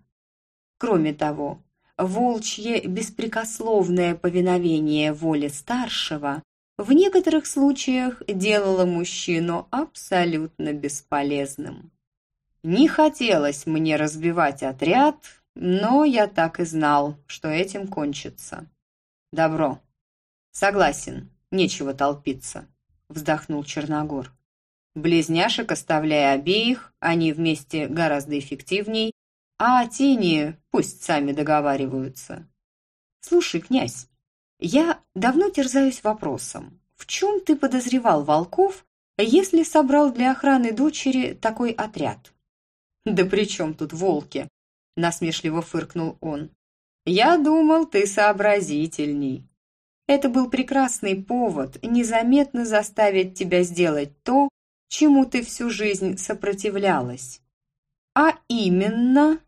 Speaker 1: Кроме того, волчье беспрекословное повиновение воле старшего в некоторых случаях делало мужчину абсолютно бесполезным. Не хотелось мне разбивать отряд, но я так и знал, что этим кончится. Добро. Согласен, нечего толпиться, вздохнул Черногор. Близняшек оставляя обеих, они вместе гораздо эффективней, а тени пусть сами договариваются. Слушай, князь, я давно терзаюсь вопросом, в чем ты подозревал волков, если собрал для охраны дочери такой отряд? Да при чем тут волки? Насмешливо фыркнул он. Я думал, ты сообразительней. Это был прекрасный повод незаметно заставить тебя сделать то, чему ты всю жизнь сопротивлялась. А именно...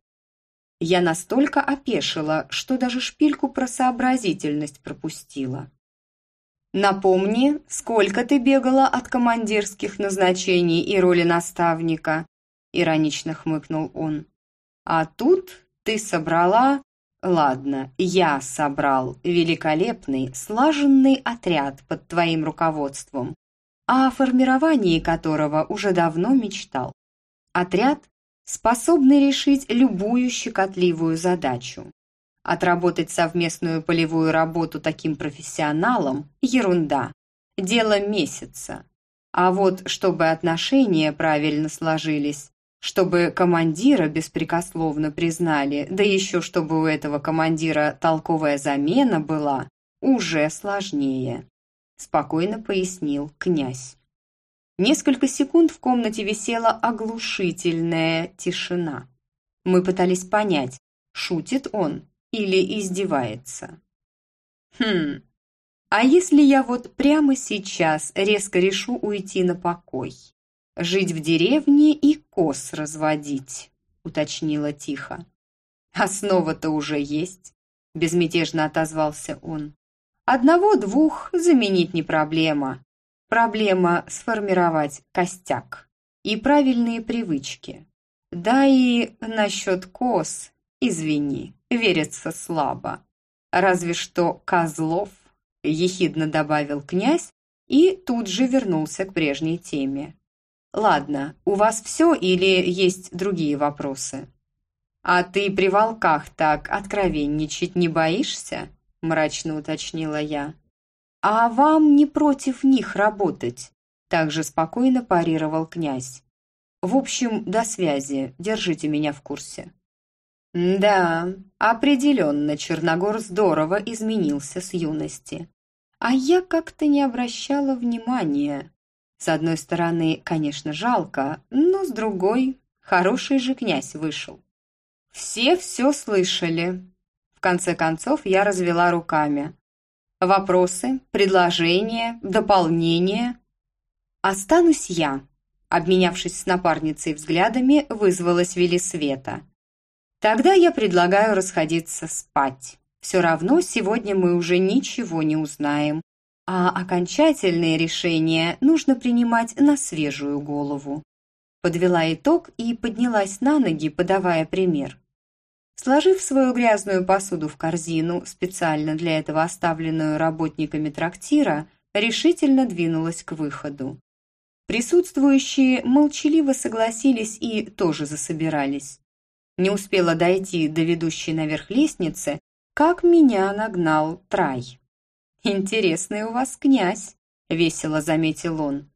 Speaker 1: Я настолько опешила, что даже шпильку про сообразительность пропустила. «Напомни, сколько ты бегала от командирских назначений и роли наставника?» Иронично хмыкнул он. «А тут ты собрала Ладно, я собрал великолепный, слаженный отряд под твоим руководством, о формировании которого уже давно мечтал. Отряд, способный решить любую щекотливую задачу. Отработать совместную полевую работу таким профессионалом – ерунда, дело месяца. А вот чтобы отношения правильно сложились, чтобы командира беспрекословно признали, да еще чтобы у этого командира толковая замена была, уже сложнее», – спокойно пояснил князь. Несколько секунд в комнате висела оглушительная тишина. Мы пытались понять, шутит он или издевается. «Хм, а если я вот прямо сейчас резко решу уйти на покой?» жить в деревне и коз разводить», — уточнила тихо. «Основа-то уже есть», — безмятежно отозвался он. «Одного-двух заменить не проблема. Проблема сформировать костяк и правильные привычки. Да и насчет коз, извини, верится слабо. Разве что Козлов», — ехидно добавил князь и тут же вернулся к прежней теме. Ладно, у вас все или есть другие вопросы? А ты при волках так откровенничать не боишься? Мрачно уточнила я. А вам не против них работать? Также спокойно парировал князь. В общем, до связи, держите меня в курсе. Да, определенно Черногор здорово изменился с юности. А я как-то не обращала внимания. С одной стороны, конечно, жалко, но с другой, хороший же князь вышел. Все все слышали. В конце концов, я развела руками. Вопросы, предложения, дополнения. Останусь я. Обменявшись с напарницей взглядами, вызвалась Велисвета. Тогда я предлагаю расходиться спать. Все равно сегодня мы уже ничего не узнаем, а окончательные решения нужно принимать на свежую голову. Подвела итог и поднялась на ноги, подавая пример. Сложив свою грязную посуду в корзину, специально для этого оставленную работниками трактира, решительно двинулась к выходу. Присутствующие молчаливо согласились и тоже засобирались. Не успела дойти до ведущей наверх лестницы, как меня нагнал Трай. «Интересный у вас князь», — весело заметил он.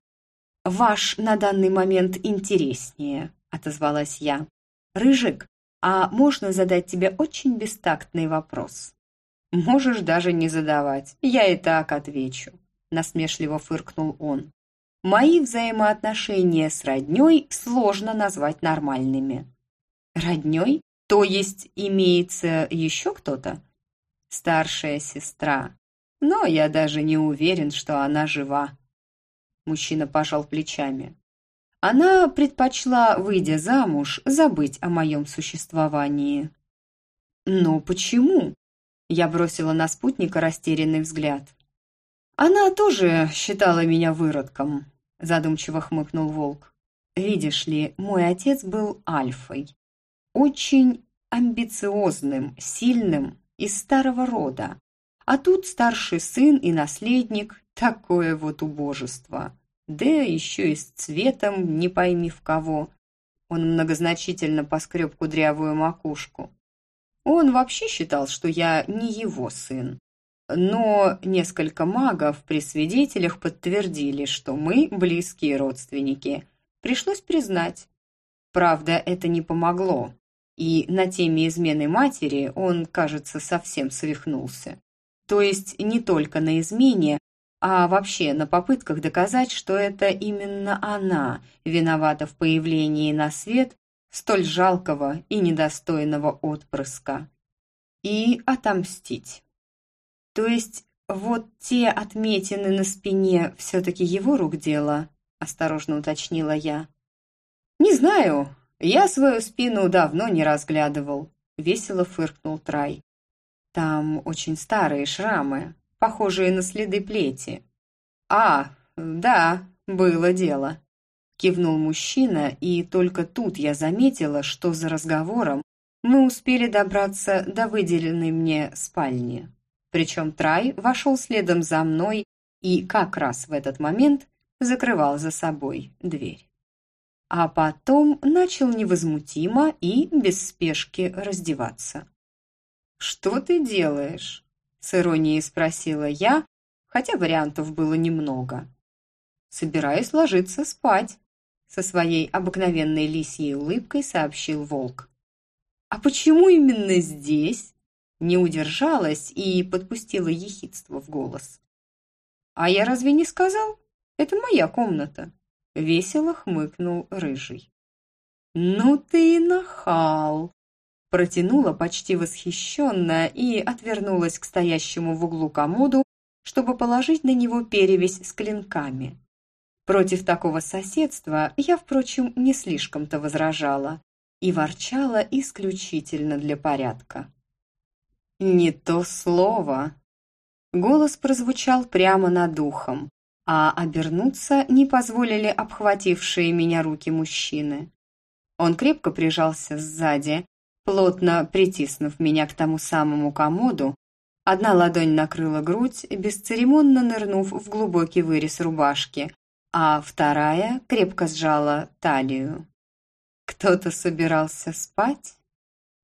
Speaker 1: «Ваш на данный момент интереснее», — отозвалась я. «Рыжик, а можно задать тебе очень бестактный вопрос?» «Можешь даже не задавать, я и так отвечу», — насмешливо фыркнул он. «Мои взаимоотношения с роднёй сложно назвать нормальными». «Роднёй? То есть имеется еще кто-то?» «Старшая сестра», но я даже не уверен, что она жива. Мужчина пожал плечами. Она предпочла, выйдя замуж, забыть о моем существовании. Но почему? Я бросила на спутника растерянный взгляд. Она тоже считала меня выродком, задумчиво хмыкнул волк. Видишь ли, мой отец был альфой. Очень амбициозным, сильным, из старого рода. А тут старший сын и наследник – такое вот убожество. Да еще и с цветом не пойми в кого. Он многозначительно поскреб кудрявую макушку. Он вообще считал, что я не его сын. Но несколько магов при свидетелях подтвердили, что мы близкие родственники. Пришлось признать. Правда, это не помогло. И на теме измены матери он, кажется, совсем свихнулся. То есть не только на измене, а вообще на попытках доказать, что это именно она виновата в появлении на свет столь жалкого и недостойного отпрыска. И отомстить. То есть вот те отметины на спине все-таки его рук дело, осторожно уточнила я. Не знаю, я свою спину давно не разглядывал, весело фыркнул Трай. Там очень старые шрамы, похожие на следы плети. А, да, было дело. Кивнул мужчина, и только тут я заметила, что за разговором мы успели добраться до выделенной мне спальни. Причем Трай вошел следом за мной и как раз в этот момент закрывал за собой дверь. А потом начал невозмутимо и без спешки раздеваться. «Что ты делаешь?» – с иронией спросила я, хотя вариантов было немного. «Собираюсь ложиться спать», – со своей обыкновенной лисьей улыбкой сообщил волк. «А почему именно здесь?» Не удержалась и подпустила ехидство в голос. «А я разве не сказал? Это моя комната», – весело хмыкнул Рыжий. «Ну ты и нахал!» Протянула почти восхищенно и отвернулась к стоящему в углу комоду, чтобы положить на него перевязь с клинками. Против такого соседства я, впрочем, не слишком-то возражала и ворчала исключительно для порядка. «Не то слово!» Голос прозвучал прямо над ухом, а обернуться не позволили обхватившие меня руки мужчины. Он крепко прижался сзади, плотно притиснув меня к тому самому комоду, одна ладонь накрыла грудь, бесцеремонно нырнув в глубокий вырез рубашки, а вторая крепко сжала талию. «Кто-то собирался спать?»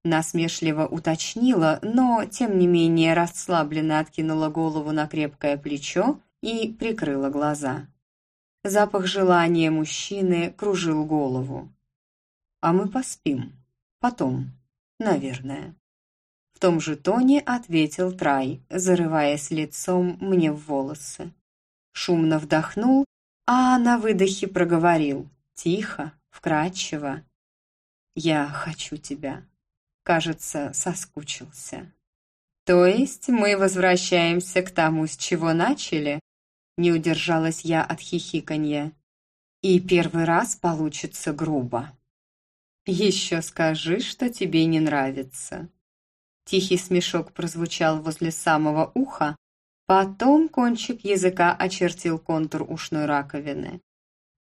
Speaker 1: Насмешливо уточнила, но, тем не менее, расслабленно откинула голову на крепкое плечо и прикрыла глаза. Запах желания мужчины кружил голову. «А мы поспим. Потом» наверное. В том же тоне ответил Трай, зарываясь лицом мне в волосы. Шумно вдохнул, а на выдохе проговорил, тихо, вкрадчиво. «Я хочу тебя». Кажется, соскучился. «То есть мы возвращаемся к тому, с чего начали?» Не удержалась я от хихиканья. «И первый раз получится грубо». «Еще скажи, что тебе не нравится». Тихий смешок прозвучал возле самого уха, потом кончик языка очертил контур ушной раковины.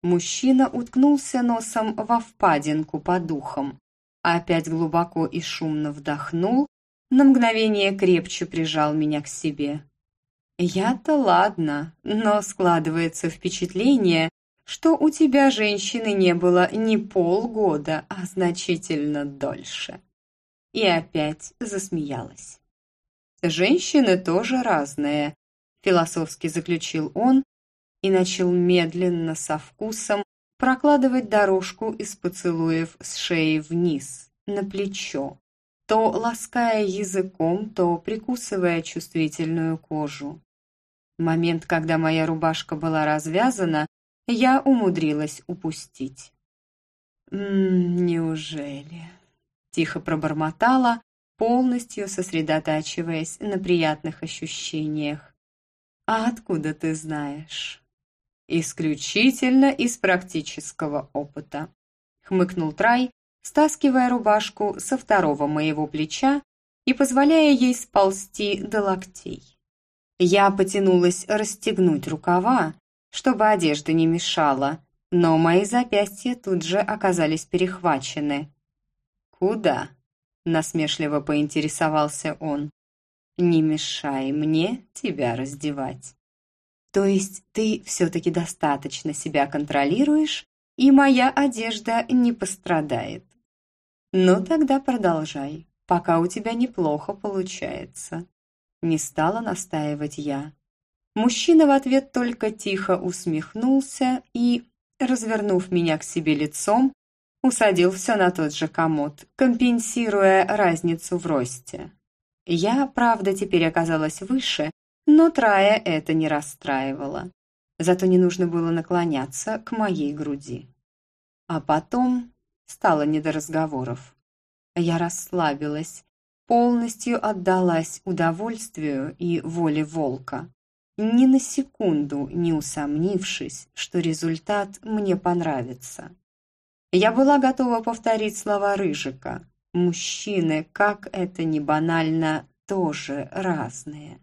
Speaker 1: Мужчина уткнулся носом во впадинку под ухом, опять глубоко и шумно вдохнул, на мгновение крепче прижал меня к себе. Я-то ладно, но складывается впечатление, что у тебя женщины не было не полгода, а значительно дольше. И опять засмеялась. Женщины тоже разные, философски заключил он и начал медленно со вкусом прокладывать дорожку из поцелуев с шеи вниз, на плечо, то лаская языком, то прикусывая чувствительную кожу. Момент, когда моя рубашка была развязана, я умудрилась упустить. «М неужели?» – тихо пробормотала, полностью сосредотачиваясь на приятных ощущениях. «А откуда ты знаешь?» «Исключительно из практического опыта», – хмыкнул Трай, стаскивая рубашку со второго моего плеча и позволяя ей сползти до локтей. Я потянулась расстегнуть рукава, чтобы одежда не мешала, но мои запястья тут же оказались перехвачены. «Куда?» – насмешливо поинтересовался он. «Не мешай мне тебя раздевать». «То есть ты все-таки достаточно себя контролируешь, и моя одежда не пострадает?» «Ну тогда продолжай, пока у тебя неплохо получается». Не стала настаивать я. Мужчина в ответ только тихо усмехнулся и, развернув меня к себе лицом, усадил все на тот же комод, компенсируя разницу в росте. Я, правда, теперь оказалась выше, но Трая это не расстраивало. Зато не нужно было наклоняться к моей груди. А потом стало не до разговоров. Я расслабилась, полностью отдалась удовольствию и воле волка, ни на секунду не усомнившись, что результат мне понравится. Я была готова повторить слова Рыжика. Мужчины, как это ни банально, тоже разные.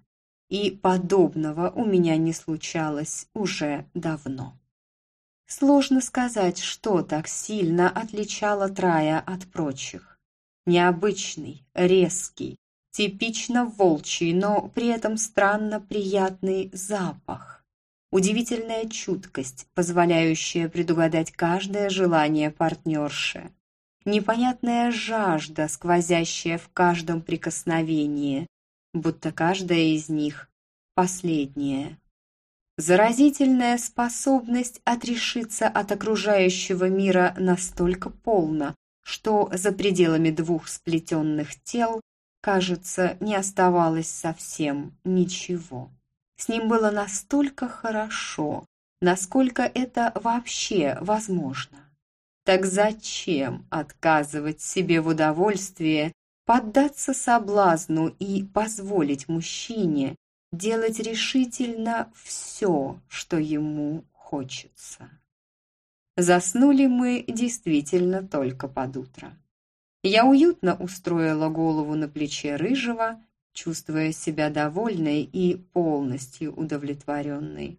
Speaker 1: И подобного у меня не случалось уже давно. Сложно сказать, что так сильно отличало Трая от прочих. Необычный, резкий, типично волчий, но при этом странно приятный запах. Удивительная чуткость, позволяющая предугадать каждое желание партнерши. Непонятная жажда, сквозящая в каждом прикосновении, будто каждая из них последняя. Заразительная способность отрешиться от окружающего мира настолько полно, что за пределами двух сплетенных тел, кажется, не оставалось совсем ничего. С ним было настолько хорошо, насколько это вообще возможно. Так зачем отказывать себе в удовольствии, поддаться соблазну и позволить мужчине делать решительно все, что ему хочется. Заснули мы действительно только под утро. Я уютно устроила голову на плече рыжего, чувствуя себя довольной и полностью удовлетворенной.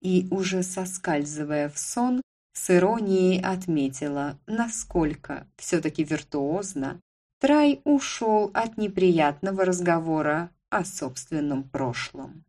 Speaker 1: И уже соскальзывая в сон, с иронией отметила, насколько все-таки виртуозно Трай ушел от неприятного разговора о собственном прошлом.